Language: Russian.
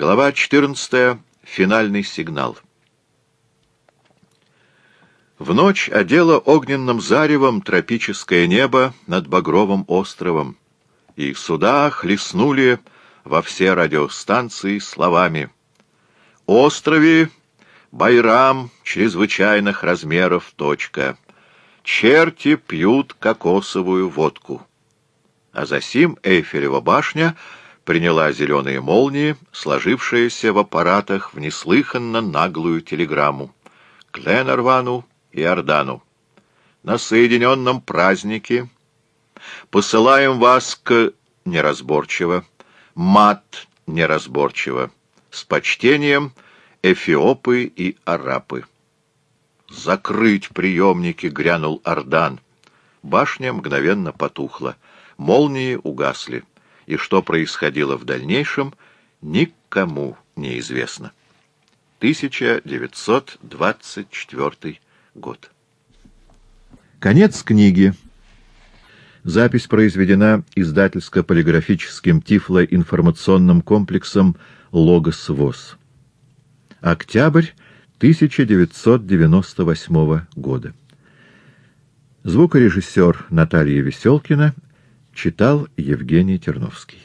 Глава 14. Финальный сигнал. В ночь одело огненным заревом тропическое небо над Багровым островом, и суда хлестнули во все радиостанции словами «Острове Байрам чрезвычайных размеров. Точка. Черти пьют кокосовую водку». А засим Эйфелева башня приняла зеленые молнии, сложившиеся в аппаратах в неслыханно наглую телеграмму. Кленарвану и Ордану. На соединенном празднике посылаем вас к неразборчиво, мат неразборчиво, с почтением эфиопы и арапы. «Закрыть приемники!» — грянул Ордан. Башня мгновенно потухла, молнии угасли, и что происходило в дальнейшем, никому не известно. 1924 год. Конец книги. Запись произведена издательско-полиграфическим тифлоинформационным комплексом «Логос ВОЗ». Октябрь 1998 года. Звукорежиссер Наталья Веселкина читал Евгений Терновский.